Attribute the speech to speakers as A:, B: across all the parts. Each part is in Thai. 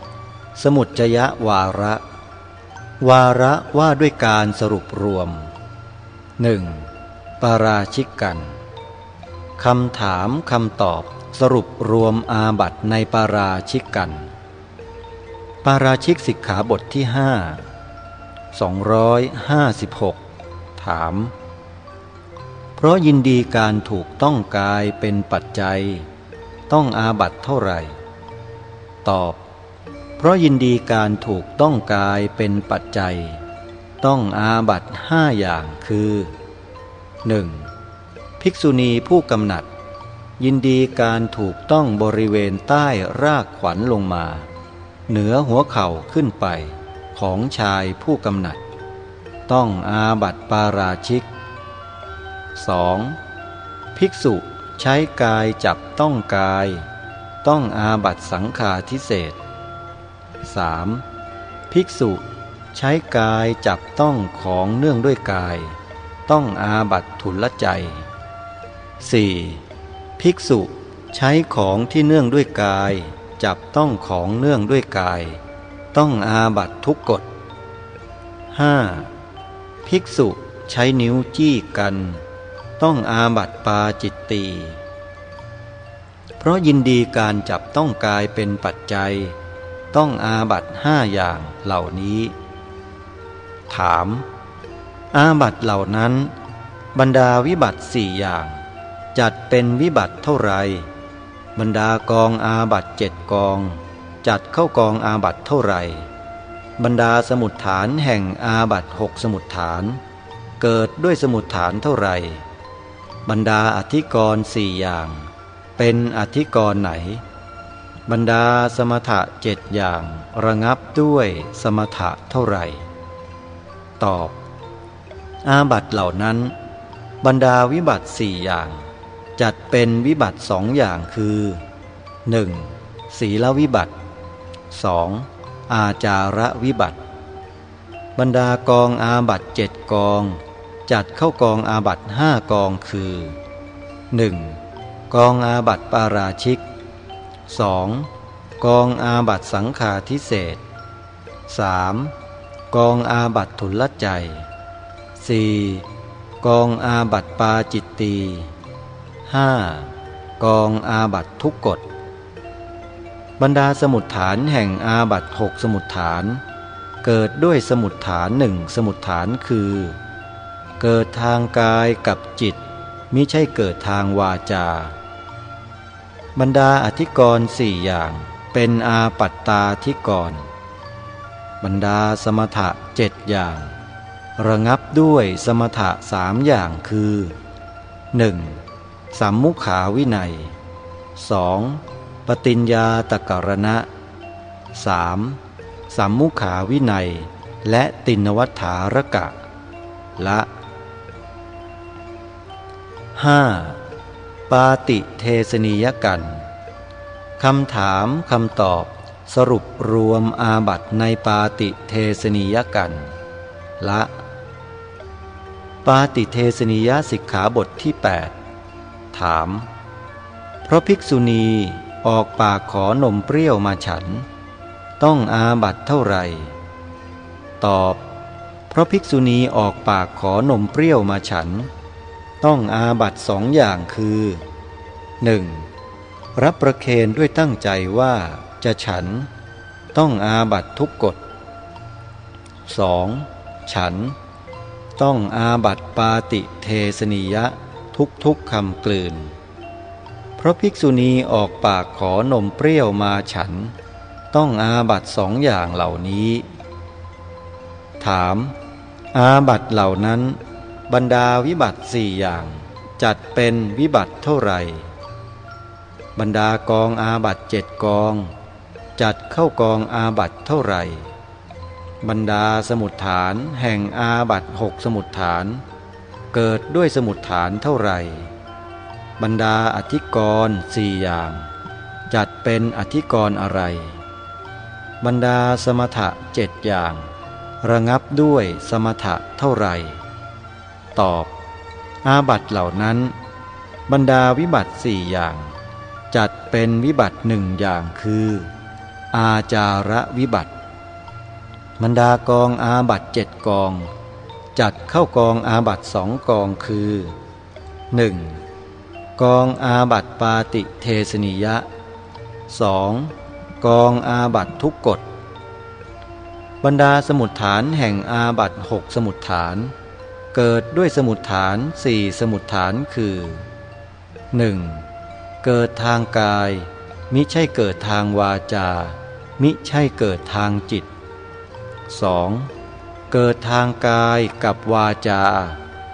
A: 8. สมุจจยวาระ วาระว่าด้วยการสรุปรวม 1. ปาราชิกกันคำถามคำตอบสรุปรวมอาบัตในปาราชิกกัน ปาราชิกสิกขาบทที่ห้า256 ถาม เพราะยินดีการถูกต้องกายเป็นปัจจัย ต้องอาบัตเท่าไหร่ ตอบ เพราะยินดีการถูกต้องกายเป็นปัจจัย ต้องอาบัตห้าอย่างคือ 1. ภิกษุณีผู้กำหนัด ยินดีการถูกต้องบริเวณใต้รากขวัญลงมา เหนือหัวเข่าขึ้นไปของชายผู้กำหนัด ต้องอาบัตปาราชิก 2. ภิกษุใช้กายจับต้องกาย ต้องอาบัตสังฆาทิเศษ 3. ภิกษุใช้กายจับต้องของเนื่องด้วยกาย ต้องอาบัตทุลใจ 4. ภิกษุใช้ของที่เนื่องด้วยกาย จับต้องของเนื่องด้วยกาย ต้องอาบัตทุกกฎ 5. ภิกษุใช้นิ้วจี้กัน ต้องอาบัตปาจิตตี เพราะยินดีการจับต้องกายเป็นปัจจัย ต้องอาบัตห้าอย่างเหล่านี้ ถาม อาบัตเหล่านั้น บรรดาวิบัตสี่อย่าง จัดเป็นวิบัตเท่าไร บรรดากองอาบัตเจ็ดกอง จัดเข้ากองอาบัตเท่าไรบรรดาสมุดฐานแห่งอาบัตหกสมุดฐาน เกิดด้วยสมุดฐานเท่าไร บรรดาอธิกรณ์สี่อย่าง เป็นอธิกรณ์ไหน บรรดาสมถะเจ็ดอย่างระงับด้วยสมถะเท่าไหร่ ตอบ อาบัตเหล่านั้น บรรดาวิบัติสี่อย่าง จัดเป็นวิบัติสองอย่างคือ 1. ศีลวิบัติ 2. อาจาระวิบัติ บรรดากองอาบัตเจ็ดกอง จัดเข้ากองอาบัตห้ากองคือ 1. กองอาบัตปาราชิก 2. กองอาบัตสังขาทิเศษ 3. กองอาบัตทุลใจ 4. กองอาบัตปาจิตตี 5. กองอาบัตทุกกฎบรรดาสมุดฐานแห่งอาบัตหกสมุดฐาน เกิดด้วยสมุดฐานหนึ่งสมุดฐานคือ เกิดทางกายกับจิต มิใช่เกิดทางวาจา บรรดาอธิกรณ์สี่อย่างเป็นอาปัตตาธิกรณ์บรรดาสมถะเจ็ดอย่าง ระงับด้วยสมถะสามอย่างคือ 1. สัมมุขาวินัย 2. ปฏิญญาตกรณะ 3. สัมมุขาวินัย และตินวัฏฐารกะ ละ 5. ปาติเทสนิยกันคำถามคำตอบ สรุปรวมอาบัตในปาติเทสนิยกันละ ปาติเทสนิยสิกขาบทที่ 8 ถาม เพราะภิกษุณีออกปากขอนมเปรี้ยวมาฉัน ต้องอาบัตเท่าไหร่ ตอบ เพราะภิกษุณีออกปากขอนมเปรี้ยวมาฉัน ต้องอาบัตสองอย่างคือ 1. รับประเคนด้วยตั้งใจว่าจะฉัน ต้องอาบัตทุกกฎ 2. ฉัน ต้องอาบัตปาติเทสนิยะทุกทุกคำกลืน เพราะภิกษุณีออกปากขอนมเปรี้ยวมาฉัน ต้องอาบัตสองอย่างเหล่านี้ ถาม อาบัตเหล่านั้น บรรดาวิบัติสี่อย่าง จัดเป็นวิบัติเท่าไหร่ บรรดากองอาบัตเจ็ดกอง จัดเข้ากองอาบัตเท่าไหร่ บรรดาสมุดฐานแห่งอาบัตหกสมุดฐาน เกิดด้วยสมุดฐานเท่าไหร่ บรรดาอธิกรณ์สี่อย่าง จัดเป็นอธิกรณ์อะไร บรรดาสมถะเจ็ดอย่าง ระงับด้วยสมถะเท่าไหร่ ตอบ อาบัตเหล่านั้น บรรดาวิบัติสี่อย่าง จัดเป็นวิบัติหนึ่งอย่างคือ อาจาระวิบัติ บรรดากองอาบัตเจ็ดกอง จัดเข้ากองอาบัตสองกองคือ 1. กองอาบัตปาติเทสนิยะ 2. กองอาบัตทุกกฎบรรดาสมุดฐานแห่งอาบัตหกสมุดฐาน เกิดด้วยสมุดฐานสี่สมุดฐานคือ 1. เกิดทางกาย มิใช่เกิดทางวาจา มิใช่เกิดทางจิต 2. เกิดทางกายกับวาจา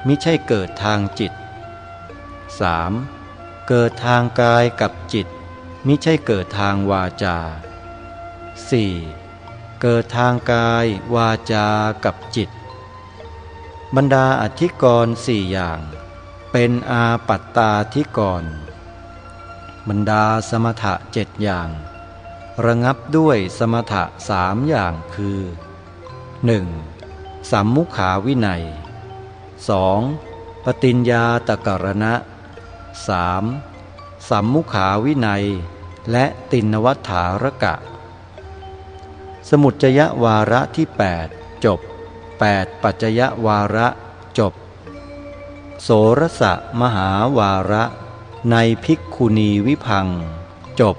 A: มิใช่เกิดทางจิต 3. เกิดทางกายกับจิต มิใช่เกิดทางวาจา 4. เกิดทางกายวาจากับจิต บรรดาอธิกรณ์สี่อย่าง เป็นอาปัตตาธิกรณ์บรรดาสมถะเจ็ดอย่าง ระงับด้วยสมถะสามอย่างคือ 1. สัมมุขาวินัย 2. ปฏิญญาตกรณะ 3. สัมมุขาวินัย และตินวัฏฐารกะ สมุจยวาระที่ 8 จบ 8 ปัจจยวาระจบ โสรสะมหาวาระ ในภิกขุณีวิพัง จบ